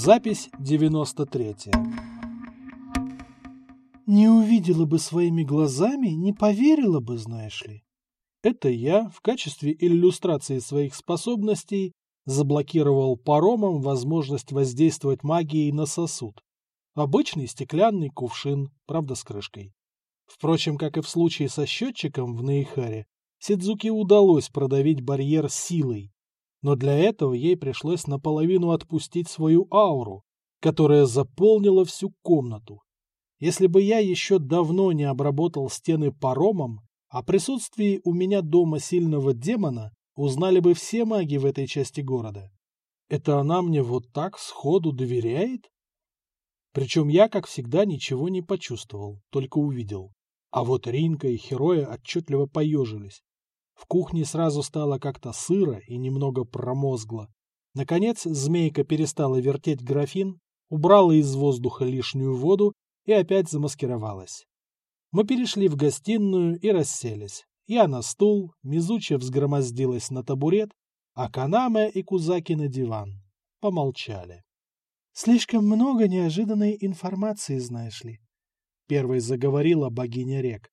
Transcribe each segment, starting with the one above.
Запись 93. Не увидела бы своими глазами, не поверила бы, знаешь ли. Это я в качестве иллюстрации своих способностей заблокировал паромом возможность воздействовать магией на сосуд. Обычный стеклянный кувшин, правда с крышкой. Впрочем, как и в случае со счетчиком в Наихаре, Сидзуке удалось продавить барьер силой, но для этого ей пришлось наполовину отпустить свою ауру, которая заполнила всю комнату. Если бы я еще давно не обработал стены паромом, о присутствии у меня дома сильного демона узнали бы все маги в этой части города. Это она мне вот так сходу доверяет? Причем я, как всегда, ничего не почувствовал, только увидел. А вот Ринка и Хероя отчетливо поежились. В кухне сразу стало как-то сыро и немного промозгло. Наконец змейка перестала вертеть графин, убрала из воздуха лишнюю воду и опять замаскировалась. Мы перешли в гостиную и расселись. Я на стул, Мизуча взгромоздилась на табурет, а Канаме и Кузаки на диван. Помолчали. «Слишком много неожиданной информации, знаешь ли», — первой заговорила богиня рек.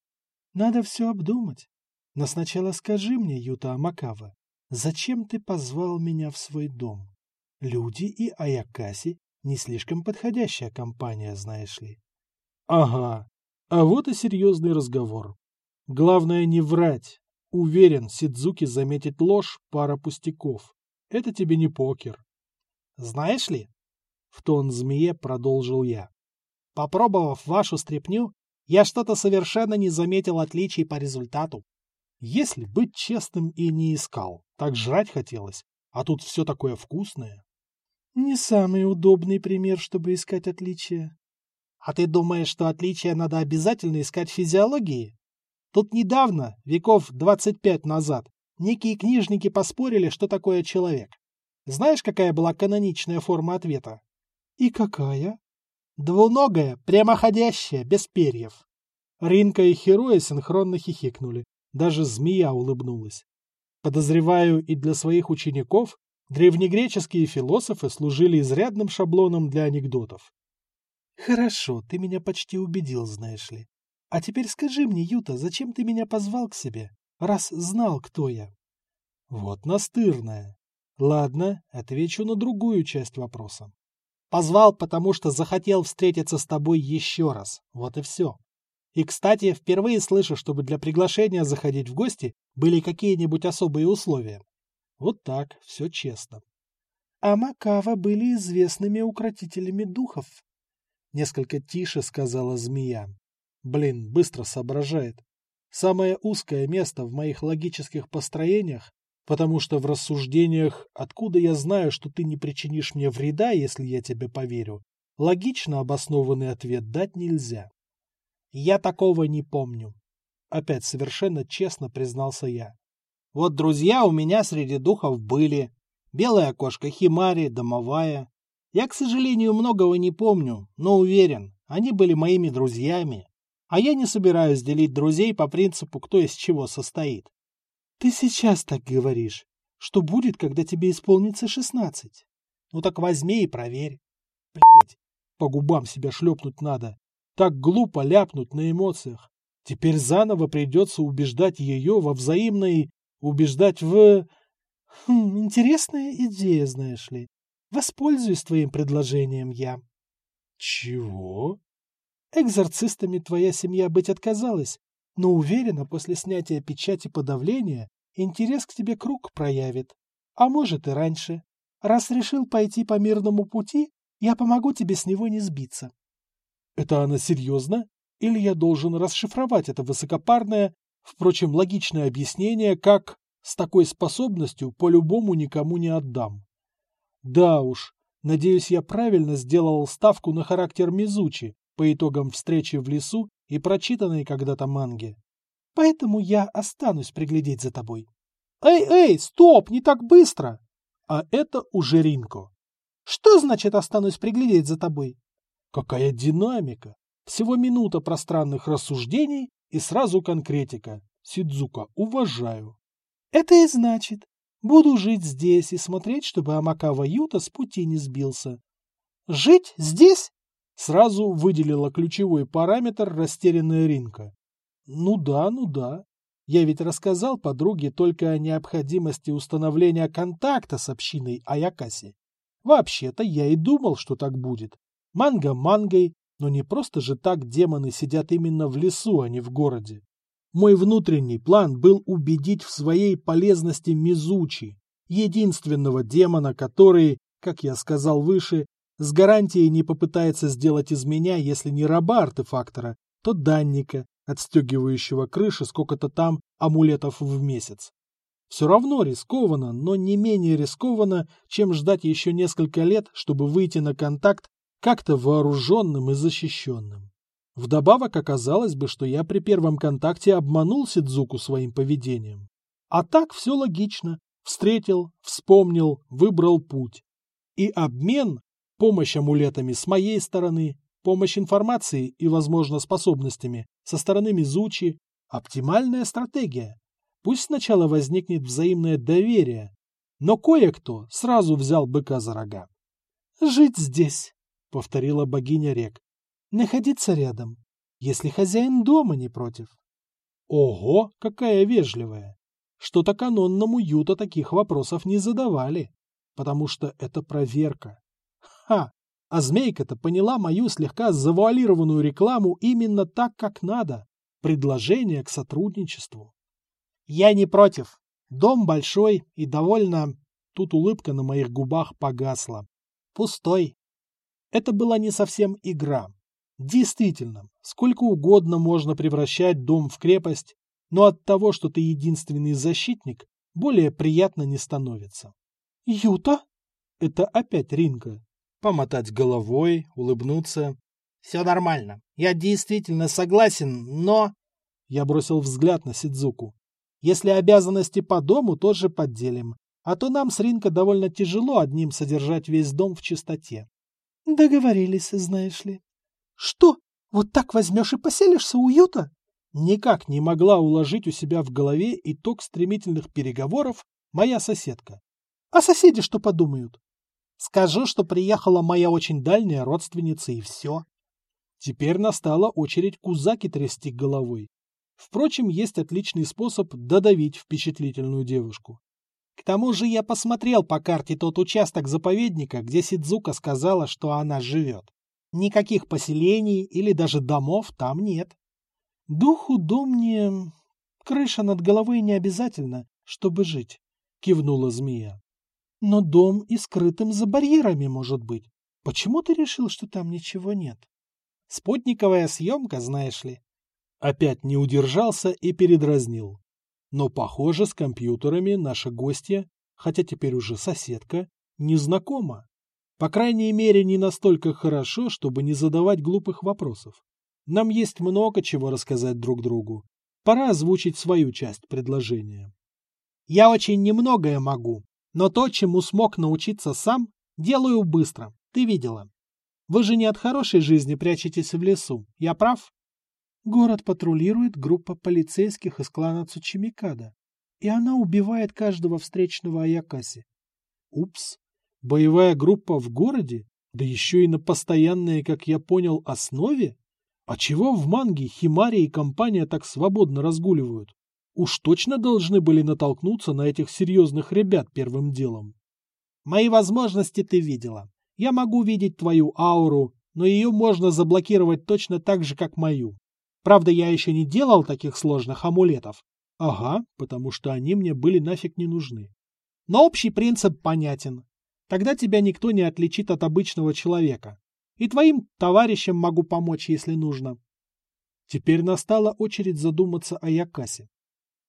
«Надо все обдумать. Но сначала скажи мне, Юта Амакава, зачем ты позвал меня в свой дом? Люди и Аякаси не слишком подходящая компания, знаешь ли. Ага, а вот и серьезный разговор. Главное не врать. Уверен, Сидзуки заметит ложь пара пустяков. Это тебе не покер. Знаешь ли, в тон змее продолжил я. Попробовав вашу стряпню, я что-то совершенно не заметил отличий по результату. Если быть честным и не искал, так жрать хотелось, а тут все такое вкусное. Не самый удобный пример, чтобы искать отличия. А ты думаешь, что отличия надо обязательно искать в физиологии? Тут недавно, веков 25 назад, некие книжники поспорили, что такое человек. Знаешь, какая была каноничная форма ответа? И какая? Двуногая, прямоходящая, без перьев. Ринка и Хероя синхронно хихикнули. Даже змея улыбнулась. Подозреваю, и для своих учеников древнегреческие философы служили изрядным шаблоном для анекдотов. Хорошо, ты меня почти убедил, знаешь ли. А теперь скажи мне, Юта, зачем ты меня позвал к себе, раз знал, кто я? Вот настырная. Ладно, отвечу на другую часть вопроса. Позвал, потому что захотел встретиться с тобой еще раз. Вот и все. И, кстати, впервые слышу, чтобы для приглашения заходить в гости были какие-нибудь особые условия. Вот так, все честно. А Макава были известными укротителями духов. Несколько тише сказала змея. Блин, быстро соображает. Самое узкое место в моих логических построениях, потому что в рассуждениях «откуда я знаю, что ты не причинишь мне вреда, если я тебе поверю?» логично обоснованный ответ дать нельзя. Я такого не помню. Опять совершенно честно признался я. Вот друзья у меня среди духов были. Белая кошка Химари, домовая. Я, к сожалению, многого не помню, но уверен, они были моими друзьями. А я не собираюсь делить друзей по принципу, кто из чего состоит. Ты сейчас так говоришь. Что будет, когда тебе исполнится шестнадцать? Ну так возьми и проверь. Блять, по губам себя шлепнуть надо. Так глупо ляпнуть на эмоциях. Теперь заново придется убеждать ее во взаимной... убеждать в... Хм, интересная идея, знаешь ли. Воспользуюсь твоим предложением я. Чего? Экзорцистами твоя семья быть отказалась, но уверена, после снятия печати подавления интерес к тебе круг проявит. А может и раньше. Раз решил пойти по мирному пути, я помогу тебе с него не сбиться. Это она серьезно? Или я должен расшифровать это высокопарное, впрочем, логичное объяснение, как «с такой способностью по-любому никому не отдам». Да уж, надеюсь, я правильно сделал ставку на характер Мизучи по итогам встречи в лесу и прочитанной когда-то манги. Поэтому я останусь приглядеть за тобой. Эй, эй, стоп, не так быстро! А это уже Ринко. Что значит останусь приглядеть за тобой? Какая динамика! Всего минута пространных рассуждений и сразу конкретика. Сидзука, уважаю. Это и значит. Буду жить здесь и смотреть, чтобы Амакава Юта с пути не сбился. Жить здесь? Сразу выделила ключевой параметр растерянная Ринка. Ну да, ну да. Я ведь рассказал подруге только о необходимости установления контакта с общиной Аякаси. Вообще-то я и думал, что так будет. Манга мангой, но не просто же так демоны сидят именно в лесу, а не в городе. Мой внутренний план был убедить в своей полезности Мизучи, единственного демона, который, как я сказал выше, с гарантией не попытается сделать из меня, если не раба артефактора, то данника, отстегивающего крыши сколько-то там амулетов в месяц. Все равно рискованно, но не менее рискованно, чем ждать еще несколько лет, чтобы выйти на контакт как-то вооруженным и защищенным. Вдобавок оказалось бы, что я при первом контакте обманул Сидзуку своим поведением. А так все логично. Встретил, вспомнил, выбрал путь. И обмен, помощь амулетами с моей стороны, помощь информацией и, возможно, способностями со стороны Мизучи – оптимальная стратегия. Пусть сначала возникнет взаимное доверие, но кое-кто сразу взял быка за рога. «Жить здесь», — повторила богиня рек. «Находиться рядом, если хозяин дома не против». Ого, какая вежливая! Что-то канонному Юта таких вопросов не задавали, потому что это проверка. Ха! А змейка-то поняла мою слегка завуалированную рекламу именно так, как надо. Предложение к сотрудничеству. Я не против. Дом большой и довольно... Тут улыбка на моих губах погасла. Пустой. Это была не совсем игра. Действительно, сколько угодно можно превращать дом в крепость, но от того, что ты единственный защитник, более приятно не становится. «Юта?» Это опять Ринка. Помотать головой, улыбнуться. «Все нормально. Я действительно согласен, но...» Я бросил взгляд на Сидзуку. «Если обязанности по дому, тоже подделим. А то нам с Ринка довольно тяжело одним содержать весь дом в чистоте». «Договорились, знаешь ли». «Что? Вот так возьмешь и поселишься уюта?» Никак не могла уложить у себя в голове итог стремительных переговоров моя соседка. А соседи что подумают? Скажу, что приехала моя очень дальняя родственница, и все. Теперь настала очередь Кузаки трясти головой. Впрочем, есть отличный способ додавить впечатлительную девушку. К тому же я посмотрел по карте тот участок заповедника, где Сидзука сказала, что она живет. Никаких поселений или даже домов там нет. Духу дом не... Крыша над головой не обязательно, чтобы жить, кивнула змея. Но дом и скрытым за барьерами может быть. Почему ты решил, что там ничего нет? Спутниковая съемка, знаешь ли. Опять не удержался и передразнил. Но, похоже, с компьютерами наша гостья, хотя теперь уже соседка, не знакома. По крайней мере, не настолько хорошо, чтобы не задавать глупых вопросов. Нам есть много чего рассказать друг другу. Пора озвучить свою часть предложения. Я очень немногое могу, но то, чему смог научиться сам, делаю быстро. Ты видела. Вы же не от хорошей жизни прячетесь в лесу. Я прав? Город патрулирует группа полицейских из клана Цучимикада, и она убивает каждого встречного Аякаси. Упс. Боевая группа в городе? Да еще и на постоянной, как я понял, основе? А чего в манге Химари и компания так свободно разгуливают? Уж точно должны были натолкнуться на этих серьезных ребят первым делом. Мои возможности ты видела. Я могу видеть твою ауру, но ее можно заблокировать точно так же, как мою. Правда, я еще не делал таких сложных амулетов. Ага, потому что они мне были нафиг не нужны. Но общий принцип понятен. Тогда тебя никто не отличит от обычного человека. И твоим товарищам могу помочь, если нужно. Теперь настала очередь задуматься о Якасе.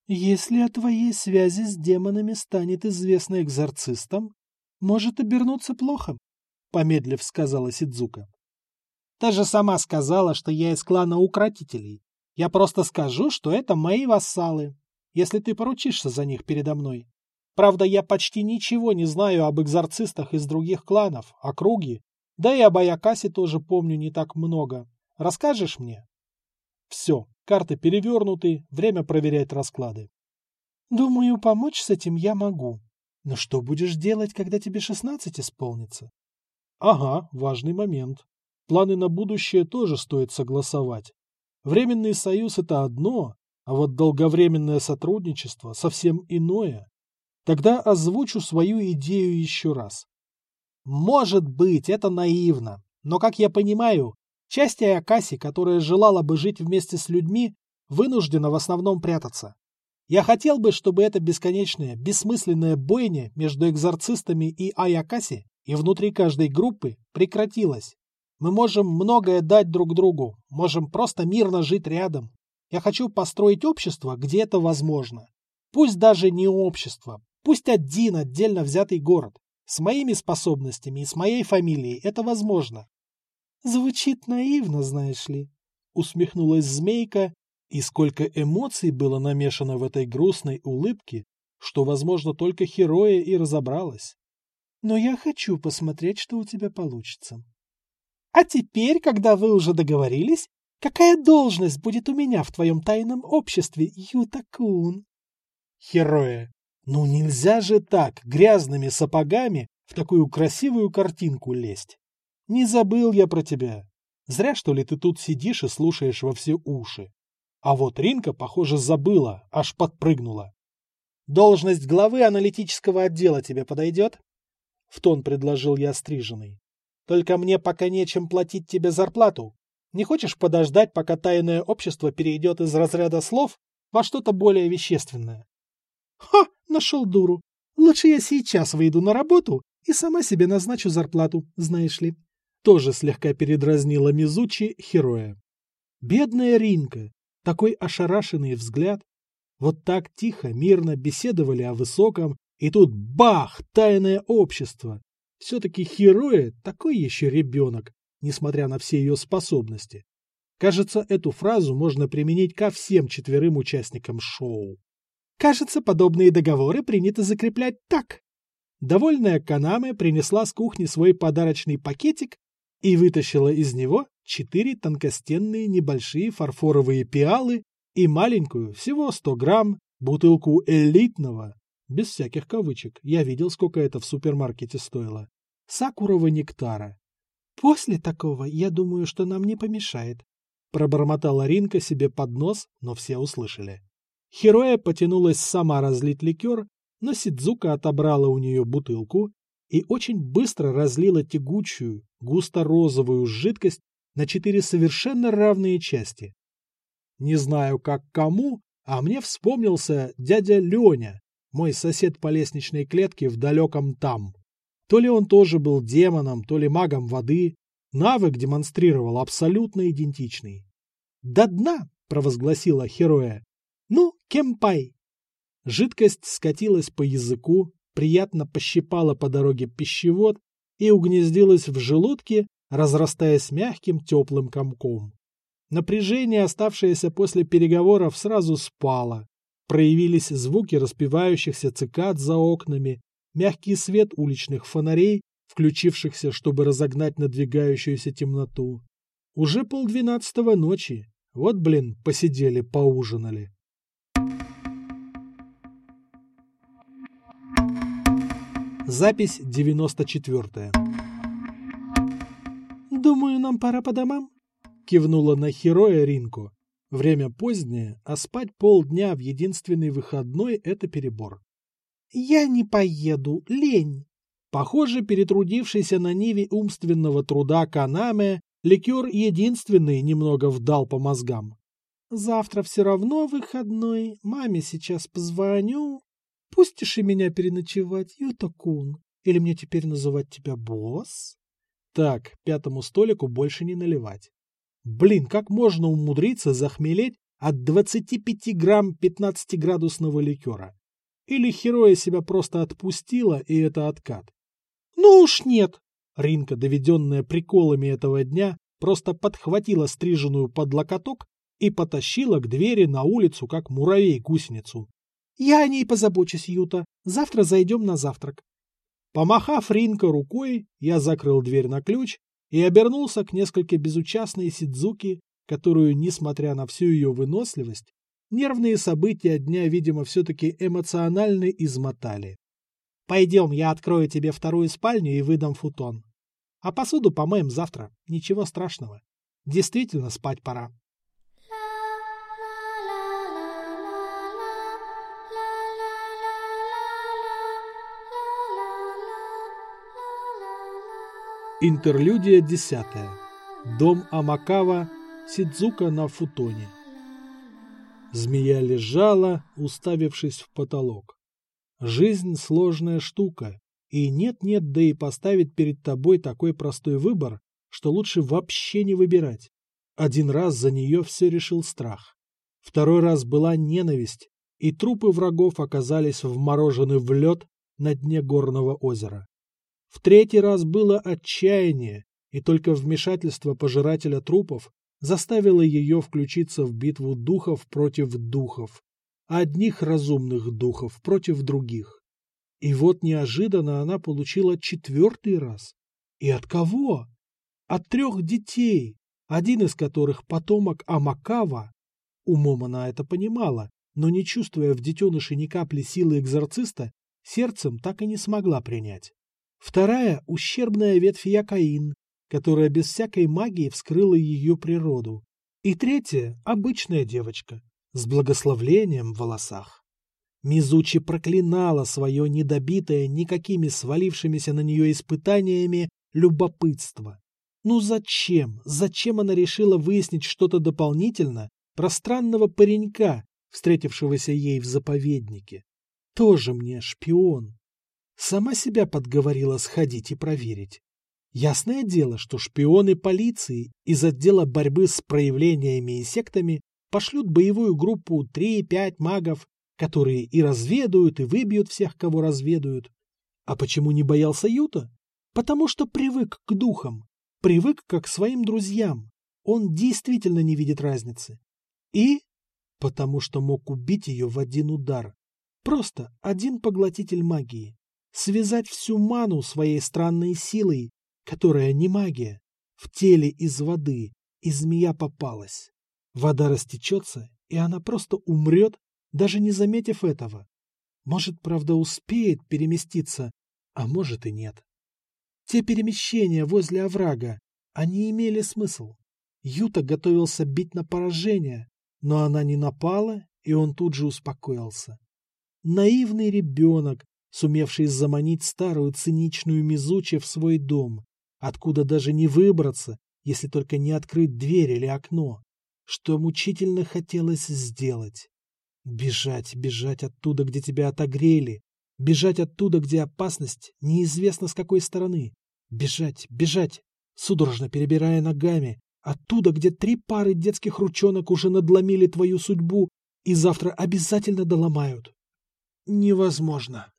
Если о твоей связи с демонами станет известно экзорцистам, может обернуться плохо, — помедлив сказала Сидзука. Ты же сама сказала, что я из клана укротителей. Я просто скажу, что это мои вассалы, если ты поручишься за них передо мной. Правда, я почти ничего не знаю об экзорцистах из других кланов, округи да и об Аякасе тоже помню не так много. Расскажешь мне? Все, карты перевернуты, время проверять расклады. Думаю, помочь с этим я могу. Но что будешь делать, когда тебе шестнадцать исполнится? Ага, важный момент. Планы на будущее тоже стоит согласовать. Временный союз – это одно, а вот долговременное сотрудничество – совсем иное. Тогда озвучу свою идею еще раз. Может быть, это наивно, но, как я понимаю, часть Аякаси, которая желала бы жить вместе с людьми, вынуждена в основном прятаться. Я хотел бы, чтобы эта бесконечная, бессмысленная бойня между экзорцистами и Аякаси и внутри каждой группы прекратилась. Мы можем многое дать друг другу, можем просто мирно жить рядом. Я хочу построить общество, где это возможно. Пусть даже не общество, Пусть один отдельно взятый город. С моими способностями и с моей фамилией это возможно. Звучит наивно, знаешь ли. Усмехнулась змейка, и сколько эмоций было намешано в этой грустной улыбке, что, возможно, только Хероя и разобралась. Но я хочу посмотреть, что у тебя получится. А теперь, когда вы уже договорились, какая должность будет у меня в твоем тайном обществе, Ютакун? Хероя, ну нельзя же так, грязными сапогами, в такую красивую картинку лезть. Не забыл я про тебя. Зря, что ли, ты тут сидишь и слушаешь во все уши. А вот Ринка, похоже, забыла, аж подпрыгнула. Должность главы аналитического отдела тебе подойдет? В тон предложил я стриженный. Только мне пока нечем платить тебе зарплату. Не хочешь подождать, пока тайное общество перейдет из разряда слов во что-то более вещественное? Ха, нашел дуру. Лучше я сейчас выйду на работу и сама себе назначу зарплату, знаешь ли. Тоже слегка передразнила Мизучи Хероя. Бедная Ринка, такой ошарашенный взгляд. Вот так тихо, мирно беседовали о высоком, и тут бах, тайное общество. Все-таки Хероя такой еще ребенок, несмотря на все ее способности. Кажется, эту фразу можно применить ко всем четверым участникам шоу. Кажется, подобные договоры принято закреплять так. Довольная Канаме принесла с кухни свой подарочный пакетик и вытащила из него четыре тонкостенные небольшие фарфоровые пиалы и маленькую, всего 100 грамм, бутылку элитного, без всяких кавычек, я видел, сколько это в супермаркете стоило, сакурова нектара. «После такого, я думаю, что нам не помешает», пробормотала Ринка себе под нос, но все услышали. Хероя потянулась сама разлить ликер, но Сидзука отобрала у нее бутылку и очень быстро разлила тягучую, густо-розовую жидкость на четыре совершенно равные части. Не знаю, как кому, а мне вспомнился дядя Леня, мой сосед по лестничной клетке в далеком там. То ли он тоже был демоном, то ли магом воды. Навык демонстрировал абсолютно идентичный. «До дна!» — провозгласила Хероя. «Ну, кемпай!» Жидкость скатилась по языку, приятно пощипала по дороге пищевод и угнездилась в желудке, разрастаясь мягким теплым комком. Напряжение, оставшееся после переговоров, сразу спало. Проявились звуки распевающихся цикад за окнами, мягкий свет уличных фонарей, включившихся, чтобы разогнать надвигающуюся темноту. Уже полдвенадцатого ночи. Вот, блин, посидели, поужинали. Запись 94. «Думаю, нам пора по домам», — кивнула на Хероя Ринку. Время позднее, а спать полдня в единственный выходной — это перебор. «Я не поеду, лень». Похоже, перетрудившийся на ниве умственного труда Канаме, ликер единственный немного вдал по мозгам. «Завтра все равно выходной, маме сейчас позвоню, Пустишь и меня переночевать, Ютакун? Или мне теперь называть тебя босс? Так, пятому столику больше не наливать. Блин, как можно умудриться захмелеть от 25 грамм 15-градусного ликера? Или Хероя себя просто отпустила, и это откат? Ну уж нет. Ринка, доведенная приколами этого дня, просто подхватила стриженную под локоток и потащила к двери на улицу, как муравей гусеницу. Я о ней позабочусь, Юта. Завтра зайдем на завтрак. Помахав Ринка рукой, я закрыл дверь на ключ и обернулся к несколько безучастной Сидзуки, которую, несмотря на всю ее выносливость, нервные события дня, видимо, все-таки эмоционально измотали. «Пойдем, я открою тебе вторую спальню и выдам футон». А посуду помоем завтра. Ничего страшного. Действительно, спать пора. Интерлюдия десятая. Дом Амакава, Сидзука на футоне. Змея лежала, уставившись в потолок. Жизнь сложная штука, и нет-нет, да и поставить перед тобой такой простой выбор, что лучше вообще не выбирать. Один раз за нее все решил страх. Второй раз была ненависть, и трупы врагов оказались вморожены в лед на дне горного озера. В третий раз было отчаяние, и только вмешательство пожирателя трупов заставило ее включиться в битву духов против духов, одних разумных духов против других. И вот неожиданно она получила четвертый раз. И от кого? От трех детей, один из которых потомок Амакава. Умом она это понимала, но не чувствуя в детеныше ни капли силы экзорциста, сердцем так и не смогла принять. Вторая – ущербная ветвь Якаин, которая без всякой магии вскрыла ее природу. И третья – обычная девочка с благословлением в волосах. Мизучи проклинала свое недобитое никакими свалившимися на нее испытаниями любопытство. Ну зачем, зачем она решила выяснить что-то дополнительно про странного паренька, встретившегося ей в заповеднике? Тоже мне шпион. Сама себя подговорила сходить и проверить. Ясное дело, что шпионы полиции из отдела борьбы с проявлениями и сектами пошлют боевую группу 3-5 магов, которые и разведают, и выбьют всех, кого разведают. А почему не боялся Юта? Потому что привык к духам, привык как к своим друзьям. Он действительно не видит разницы. И потому что мог убить ее в один удар. Просто один поглотитель магии. Связать всю ману своей странной силой, которая не магия, в теле из воды, и змея попалась. Вода растечется, и она просто умрет, даже не заметив этого. Может, правда, успеет переместиться, а может и нет. Те перемещения возле оврага, они имели смысл. Юта готовился бить на поражение, но она не напала, и он тут же успокоился. Наивный ребенок, сумевший заманить старую циничную Мизучи в свой дом, откуда даже не выбраться, если только не открыть дверь или окно, что мучительно хотелось сделать. Бежать, бежать оттуда, где тебя отогрели, бежать оттуда, где опасность неизвестно с какой стороны, бежать, бежать, судорожно перебирая ногами, оттуда, где три пары детских ручонок уже надломили твою судьбу и завтра обязательно доломают. Невозможно.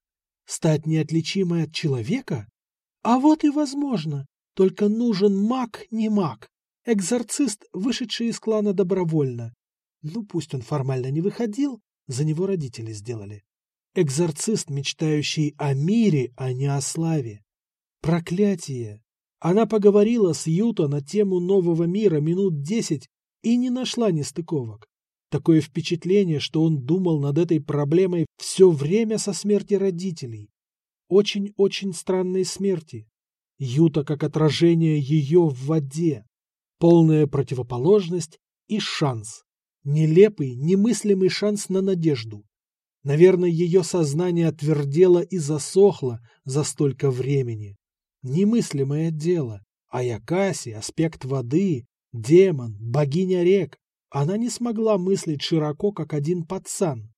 Стать неотличимой от человека? А вот и возможно. Только нужен маг, не маг. Экзорцист, вышедший из клана добровольно. Ну, пусть он формально не выходил, за него родители сделали. Экзорцист, мечтающий о мире, а не о славе. Проклятие! Она поговорила с Юто на тему нового мира минут десять и не нашла нестыковок. Такое впечатление, что он думал над этой проблемой все время со смерти родителей. Очень-очень странной смерти. Юта как отражение ее в воде. Полная противоположность и шанс. Нелепый, немыслимый шанс на надежду. Наверное, ее сознание отвердело и засохло за столько времени. Немыслимое дело. Аякаси, аспект воды, демон, богиня рек, она не смогла мыслить широко, как один пацан.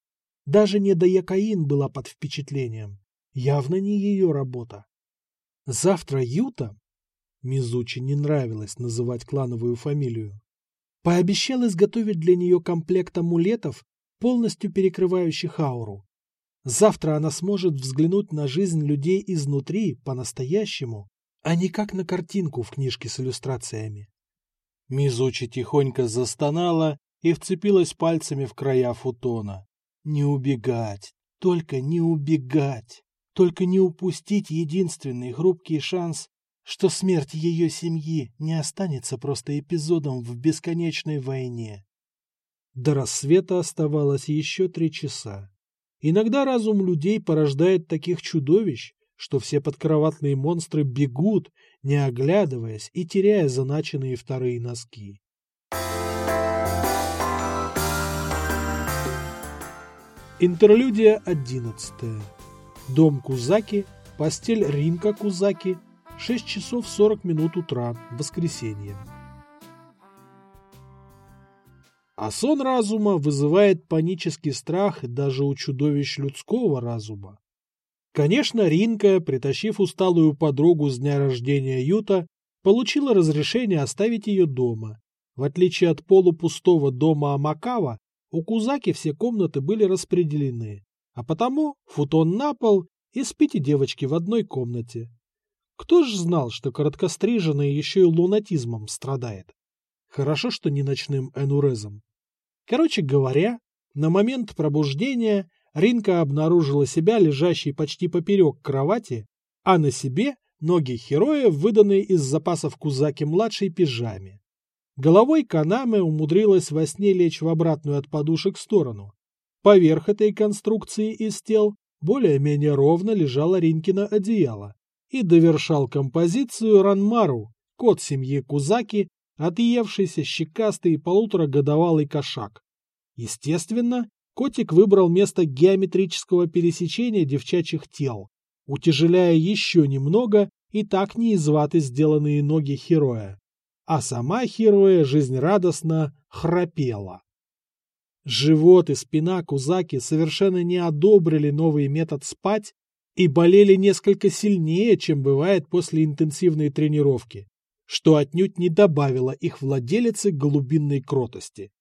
Даже не Даякаин была под впечатлением. Явно не ее работа. Завтра Юта, Мизучи не нравилось называть клановую фамилию, пообещал изготовить для нее комплект амулетов, полностью перекрывающих ауру. Завтра она сможет взглянуть на жизнь людей изнутри, по-настоящему, а не как на картинку в книжке с иллюстрациями. Мизучи тихонько застонала и вцепилась пальцами в края футона. Не убегать, только не убегать, только не упустить единственный хрупкий шанс, что смерть ее семьи не останется просто эпизодом в бесконечной войне. До рассвета оставалось еще три часа. Иногда разум людей порождает таких чудовищ, что все подкроватные монстры бегут, не оглядываясь и теряя заначенные вторые носки. Интерлюдия одиннадцатая. Дом Кузаки, постель Ринка Кузаки, 6 часов 40 минут утра, воскресенье. А сон разума вызывает панический страх даже у чудовищ людского разума. Конечно, Ринка, притащив усталую подругу с дня рождения Юта, получила разрешение оставить ее дома. В отличие от полупустого дома Амакава, у Кузаки все комнаты были распределены, а потому футон на пол и спите девочки в одной комнате. Кто ж знал, что короткостриженный еще и лунатизмом страдает? Хорошо, что не ночным энурезом. Короче говоря, на момент пробуждения Ринка обнаружила себя лежащей почти поперек кровати, а на себе ноги Хероя, выданные из запасов Кузаки-младшей пижаме. Головой Канаме умудрилась во сне лечь в обратную от подушек сторону. Поверх этой конструкции из тел более-менее ровно лежало Ринкино одеяло. И довершал композицию Ранмару, кот семьи Кузаки, отъевшийся щекастый полуторагодовалый кошак. Естественно, котик выбрал место геометрического пересечения девчачьих тел, утяжеляя еще немного и так неизваты сделанные ноги Хероя а сама Хироя жизнерадостно храпела. Живот и спина Кузаки совершенно не одобрили новый метод спать и болели несколько сильнее, чем бывает после интенсивной тренировки, что отнюдь не добавило их владелице глубинной кротости.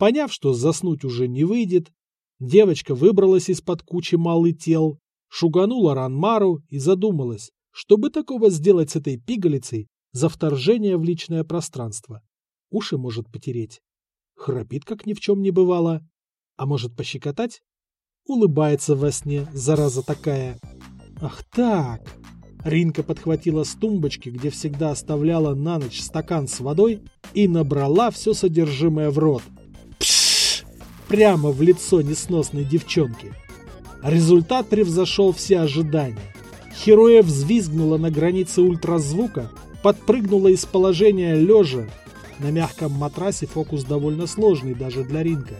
Поняв, что заснуть уже не выйдет, девочка выбралась из-под кучи малых тел, шуганула Ранмару и задумалась, чтобы такого сделать с этой пигалицей, за вторжение в личное пространство. Уши может потереть. Храпит, как ни в чем не бывало. А может пощекотать? Улыбается во сне, зараза такая. Ах так! Ринка подхватила с тумбочки, где всегда оставляла на ночь стакан с водой, и набрала все содержимое в рот. Прямо в лицо несносной девчонки. Результат превзошел все ожидания. Хероя взвизгнула на границе ультразвука, подпрыгнула из положения лежа. На мягком матрасе фокус довольно сложный даже для ринга.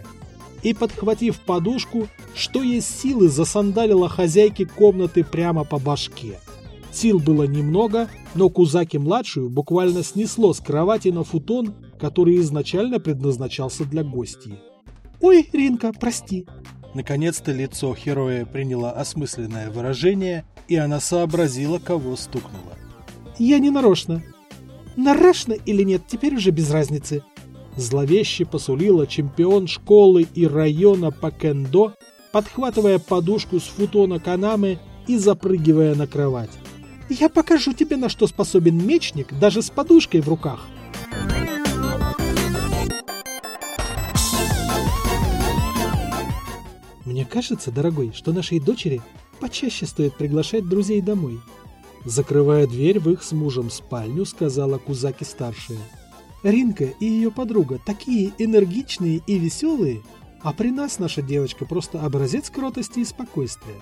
И, подхватив подушку, что есть силы, засандалила хозяйке комнаты прямо по башке. Сил было немного, но Кузаки-младшую буквально снесло с кровати на футон, который изначально предназначался для гостей. «Ой, Ринка, прости!» Наконец-то лицо Хероя приняло осмысленное выражение, и она сообразила, кого стукнула. Я не нарочно. Нарочно или нет, теперь уже без разницы. Зловеще посулила чемпион школы и района по кендо, подхватывая подушку с футона Канамы и запрыгивая на кровать. Я покажу тебе, на что способен мечник, даже с подушкой в руках. Мне кажется, дорогой, что нашей дочери почаще стоит приглашать друзей домой. Закрывая дверь в их с мужем спальню, сказала Кузаки-старшая. Ринка и ее подруга такие энергичные и веселые, а при нас наша девочка просто образец кротости и спокойствия.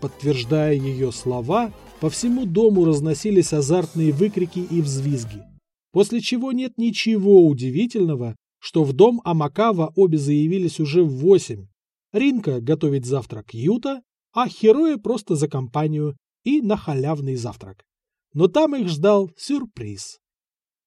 Подтверждая ее слова, по всему дому разносились азартные выкрики и взвизги. После чего нет ничего удивительного, что в дом Амакава обе заявились уже в восемь. Ринка готовить завтрак Юта, а Хероя просто за компанию и на халявный завтрак. Но там их ждал сюрприз.